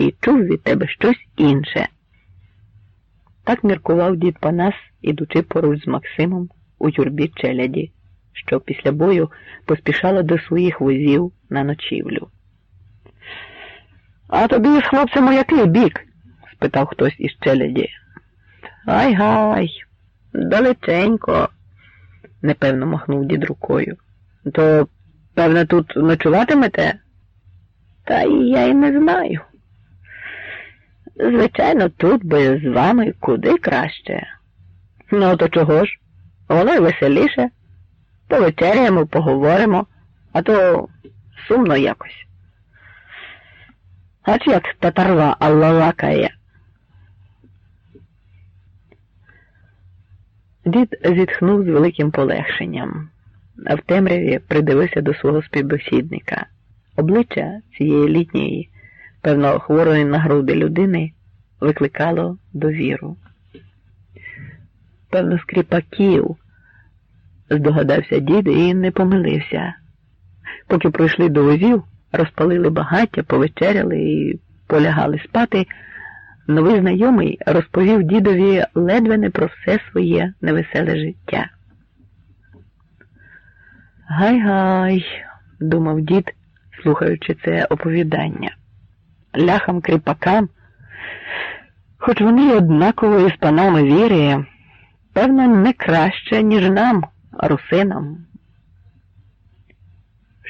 і чув від тебе щось інше. Так міркував дід Панас, ідучи поруч з Максимом у юрбі челяді, що після бою поспішала до своїх возів на ночівлю. А тобі з хлопцем який бік? спитав хтось із челяді. Ай гай, далеченько, непевно махнув дід рукою. То, певне, тут ночуватимете? Та я й не знаю. Звичайно, тут би з вами куди краще. Ну, то чого ж? Воно й веселіше. Повечеряємо, поговоримо, а то сумно якось. Ач як татарва аллалакає. Дід зітхнув з великим полегшенням, а в темряві придивився до свого співбесідника. Обличчя цієї літньої, певно, хворої на груди людини викликало довіру. Певно, скріпаків, здогадався дід і не помилився. Поки пройшли до возів, розпалили багаття, повечеряли і полягали спати. Новий знайомий розповів дідові ледве не про все своє невеселе життя. Гай-гай, думав дід, слухаючи це оповідання. Ляхам кріпакам, хоч вони однаково із панами віри, певно, не краще, ніж нам, русинам.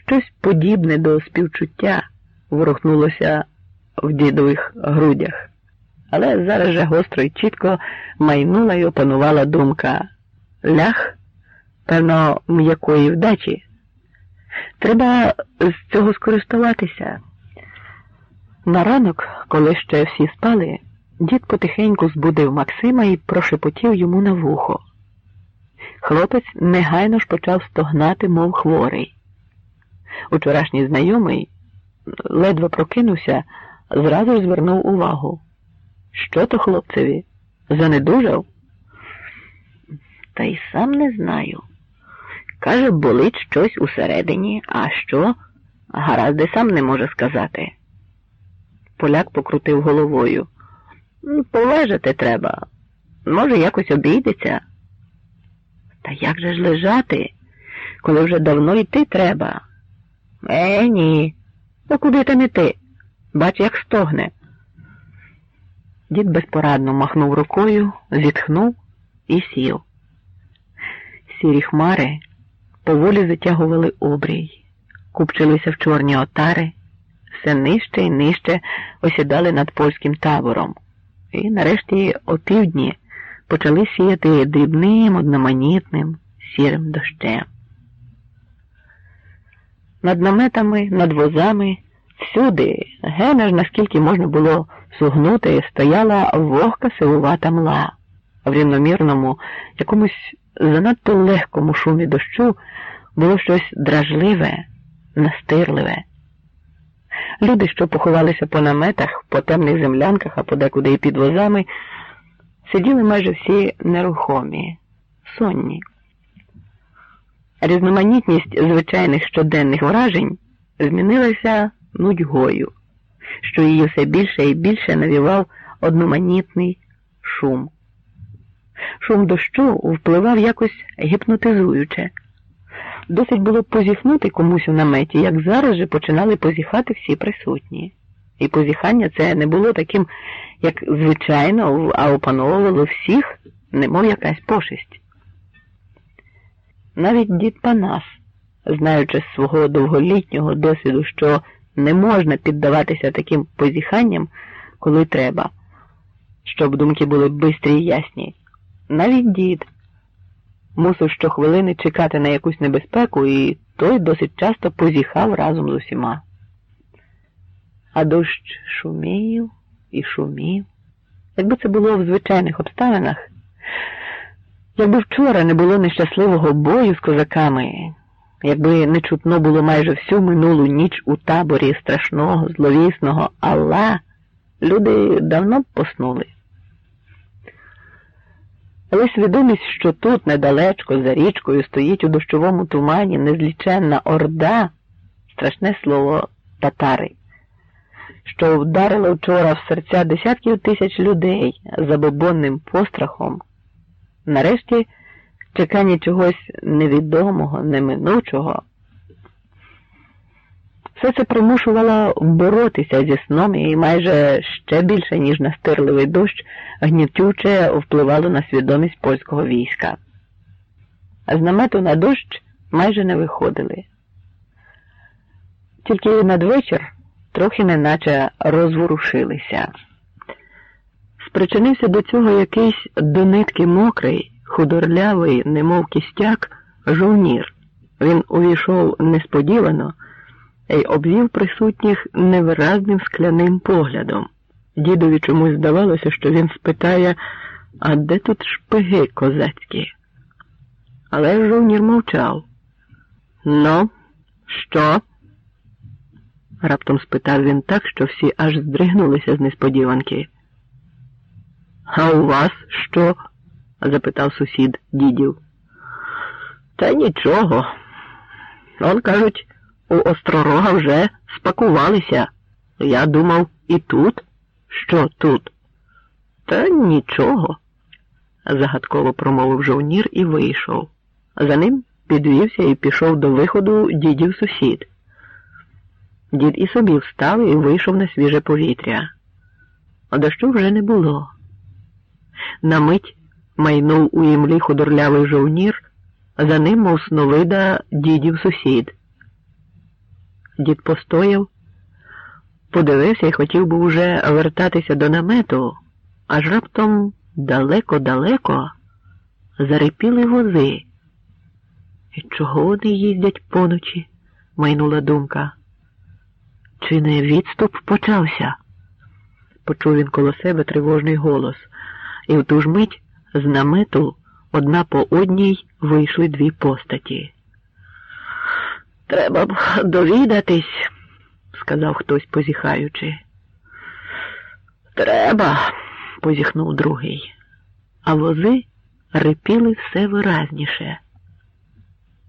Щось подібне до співчуття ворухнулося в дідових грудях. Але зараз же гостро і чітко майнула й опанувала думка лях, певно, м'якої вдачі. Треба з цього скористуватися. На ранок, коли ще всі спали, дід потихеньку збудив Максима і прошепотів йому на вухо. Хлопець негайно ж почав стогнати, мов хворий. Учорашній знайомий ледве прокинувся, зразу звернув увагу. Що то хлопцеві? Занедужав? Та й сам не знаю. Каже, болить щось усередині, а що? Гаразд сам не може сказати. Поляк покрутив головою. Полежати треба. Може, якось обійдеться. Та як же ж лежати, коли вже давно йти треба? Е, ні. Ну куди там іти? Бач, як стогне. Дід безпорадно махнув рукою, зітхнув і сів. Сірі хмари поволі затягували обрій, купчилися в чорні отари, все нижче і нижче осідали над польським табором, і нарешті опівдні почали сіяти дрібним, одноманітним, сірим дощем. Над наметами, над возами, всюди, гена ж наскільки можна було сугнути, стояла вогка силувата мла. В рівномірному, якомусь занадто легкому шумі дощу було щось дражливе, настирливе. Люди, що поховалися по наметах, по темних землянках, а подекуди і під возами, сиділи майже всі нерухомі, сонні. Різноманітність звичайних щоденних вражень змінилася нудьгою, що її все більше і більше навівав одноманітний шум. Шум дощу впливав якось гіпнотизуюче. Досить було позіхнути комусь у наметі, як зараз же починали позіхати всі присутні. І позіхання це не було таким, як звичайно, а опановувало всіх, немов якась пошесть. Навіть дід Панас, знаючи з свого довголітнього досвіду, що не можна піддаватися таким позіханням, коли треба, щоб думки були бистрі і ясні. Навіть дід мусив щохвилини чекати на якусь небезпеку, і той досить часто позіхав разом з усіма. А дощ шумів і шумів. Якби це було в звичайних обставинах, якби вчора не було нещасливого бою з козаками, якби не чутно було майже всю минулу ніч у таборі страшного, зловісного Алла, люди давно б поснули. Але свідомість, що тут недалечко, за річкою, стоїть у дощовому тумані незліченна орда, страшне слово татари, що вдарило вчора в серця десятків тисяч людей забобонним пострахом, нарешті чекання чогось невідомого, неминучого. Все це примушувало боротися зі сном і майже ще більше, ніж настирливий дощ, гнітюче впливало на свідомість польського війська. З намету на дощ майже не виходили. Тільки надвечір трохи неначе розворушилися. Спричинився до цього якийсь до нитки мокрий, худорлявий, немов кістяк, жовнір. Він увійшов несподівано й обвів присутніх невиразним скляним поглядом. Дідові чомусь здавалося, що він спитає, а де тут шпиги козацькі? Але жовнір мовчав. Ну, що? раптом спитав він так, що всі аж здригнулися з несподіванки. А у вас що? запитав сусід дідів. Та нічого. Он кажуть, у Остророга вже спакувалися. Я думав, і тут? Що тут? Та нічого, загадково промовив жовнір і вийшов. За ним підвівся і пішов до виходу дідів сусід. Дід і собі встав і вийшов на свіже повітря. А дощу вже не було. На мить майнув у імлі худорлявий жовнір, за ним, мов сновида, дідів сусід. Дід постояв, подивився і хотів би уже вертатися до намету, аж раптом далеко-далеко зарипіли вози. І чого вони їздять поночі? майнула думка. Чи не відступ почався? Почув він коло себе тривожний голос, і в ту ж мить з намету одна по одній вийшли дві постаті. Треба б довідатись, сказав хтось, позіхаючи. Треба, позіхнув другий, а вози рипіли все виразніше.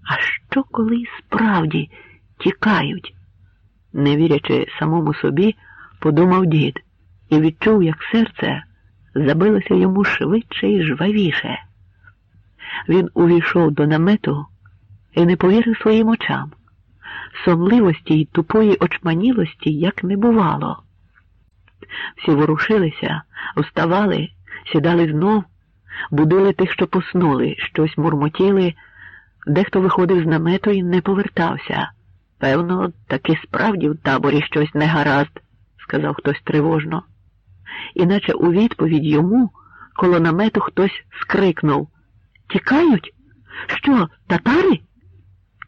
А що коли справді тікають? Не вірячи самому собі, подумав дід і відчув, як серце забилося йому швидше і жвавіше. Він увійшов до намету і не повірив своїм очам сонливості й тупої очманілості як не бувало. Всі ворушилися, вставали, сідали знов, будили тих, що поснули, щось мурмотіли, дехто виходив з намету і не повертався. Певно, таки справді в таборі щось негаразд, сказав хтось тривожно. Іначе у відповідь йому коло намету хтось скрикнув Тікають? Що, татари?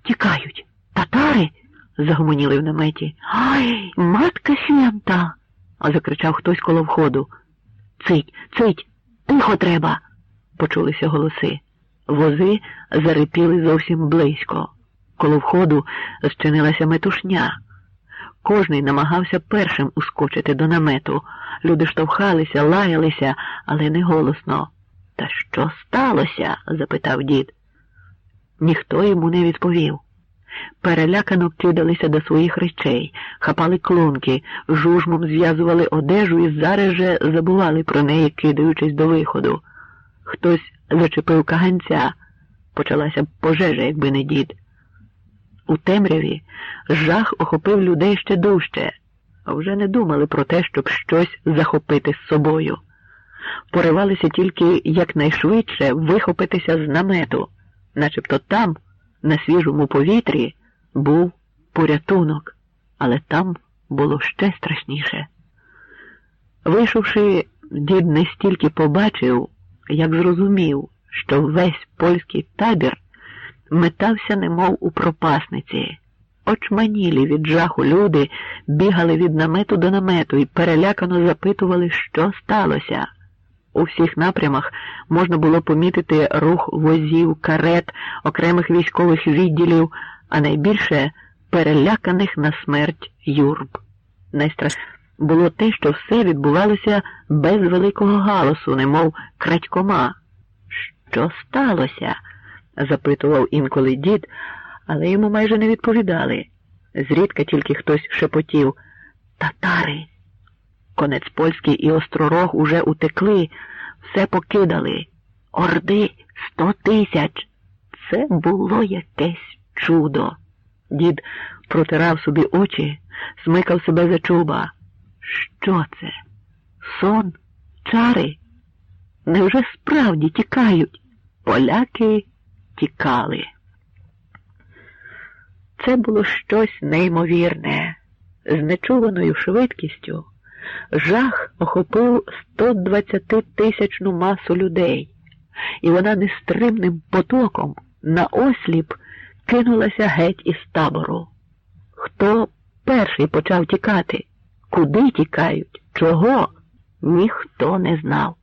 Тікають. Татари? загомоніли в наметі. Ай, матка свята. закричав хтось коло входу. Цить, цить, тихо треба, почулися голоси. Вози зарипіли зовсім близько. Коло входу зчинилася метушня. Кожний намагався першим ускочити до намету. Люди штовхалися, лаялися, але не голосно. Та що сталося? запитав дід. Ніхто йому не відповів. Перелякано кидалися до своїх речей, хапали клунки, жужмом зв'язували одежу і зараз же забували про неї, кидаючись до виходу. Хтось зачепив каганця, почалася б пожежа, якби не дід. У темряві жах охопив людей ще дужче, а вже не думали про те, щоб щось захопити з собою. Поривалися тільки якнайшвидше вихопитися з намету, начебто там на свіжому повітрі був порятунок, але там було ще страшніше. Вийшовши, дід не стільки побачив, як зрозумів, що весь польський табір метався, немов у пропасниці. Очманілі від жаху люди бігали від намету до намету і перелякано запитували, що сталося. У всіх напрямах можна було помітити рух возів, карет, окремих військових відділів, а найбільше переляканих на смерть юрб. Найстрашніше було те, що все відбувалося без великого галасу, немов крадькома. Що сталося? запитував інколи дід, але йому майже не відповідали. Зрідка тільки хтось шепотів Татари, Конець польський і остророг уже утекли, все покидали. Орди сто тисяч. Це було якесь чудо. Дід протирав собі очі, смикав себе за чуба. Що це? Сон? Чари? Невже справді тікають? Поляки тікали. Це було щось неймовірне. З нечуваною швидкістю жах охопив 120 тисячну масу людей, і вона нестримним потоком на осліп кинулася геть із табору. Хто перший почав тікати? Куди тікають? Чого? Ніхто не знав.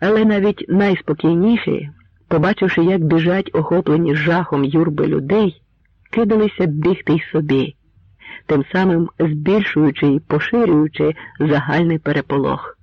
Але навіть найспокійніші, побачивши, як біжать охоплені жахом юрби людей, кидалися бігти й собі, тим самим збільшуючи і поширюючи загальний переполох.